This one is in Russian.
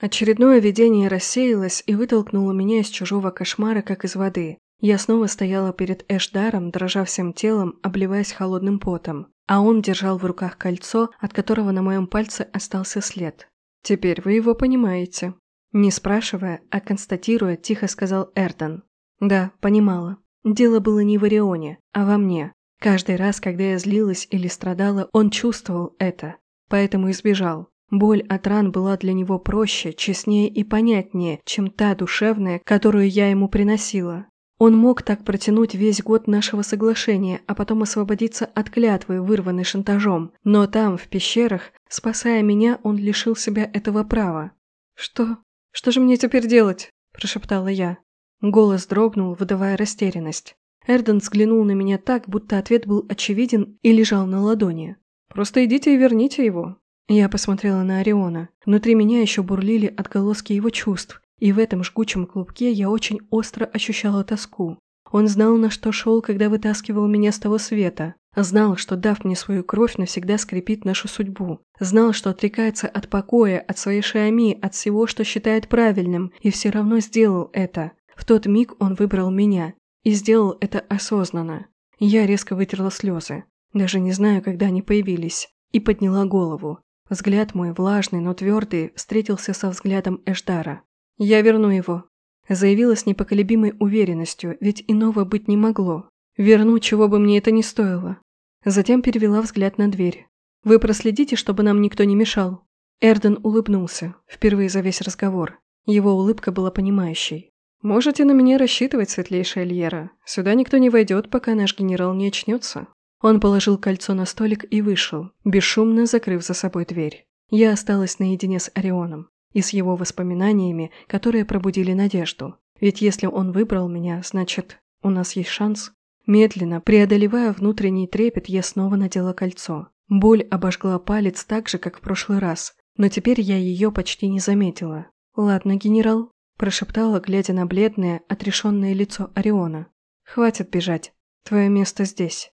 Очередное видение рассеялось и вытолкнуло меня из чужого кошмара, как из воды. Я снова стояла перед Эшдаром, дрожа всем телом, обливаясь холодным потом, а он держал в руках кольцо, от которого на моем пальце остался след. «Теперь вы его понимаете». Не спрашивая, а констатируя, тихо сказал Эрден. «Да, понимала. Дело было не в Орионе, а во мне. Каждый раз, когда я злилась или страдала, он чувствовал это, поэтому избежал. Боль от ран была для него проще, честнее и понятнее, чем та душевная, которую я ему приносила. Он мог так протянуть весь год нашего соглашения, а потом освободиться от клятвы, вырванной шантажом. Но там, в пещерах, спасая меня, он лишил себя этого права. «Что? Что же мне теперь делать?» – прошептала я. Голос дрогнул, выдавая растерянность. Эрден взглянул на меня так, будто ответ был очевиден и лежал на ладони. «Просто идите и верните его. Я посмотрела на Ориона. Внутри меня еще бурлили отголоски его чувств, и в этом жгучем клубке я очень остро ощущала тоску. Он знал, на что шел, когда вытаскивал меня с того света. Знал, что, дав мне свою кровь, навсегда скрепит нашу судьбу. Знал, что отрекается от покоя, от своей шиами, от всего, что считает правильным, и все равно сделал это. В тот миг он выбрал меня. И сделал это осознанно. Я резко вытерла слезы. Даже не знаю, когда они появились. И подняла голову. Взгляд мой, влажный, но твердый, встретился со взглядом Эшдара. «Я верну его», – заявила с непоколебимой уверенностью, ведь иного быть не могло. «Верну, чего бы мне это ни стоило». Затем перевела взгляд на дверь. «Вы проследите, чтобы нам никто не мешал». Эрден улыбнулся, впервые за весь разговор. Его улыбка была понимающей. «Можете на меня рассчитывать, светлейшая Льера. Сюда никто не войдет, пока наш генерал не очнется». Он положил кольцо на столик и вышел, бесшумно закрыв за собой дверь. Я осталась наедине с Орионом и с его воспоминаниями, которые пробудили надежду. Ведь если он выбрал меня, значит, у нас есть шанс. Медленно, преодолевая внутренний трепет, я снова надела кольцо. Боль обожгла палец так же, как в прошлый раз, но теперь я ее почти не заметила. «Ладно, генерал», – прошептала, глядя на бледное, отрешенное лицо Ориона. «Хватит бежать. Твое место здесь».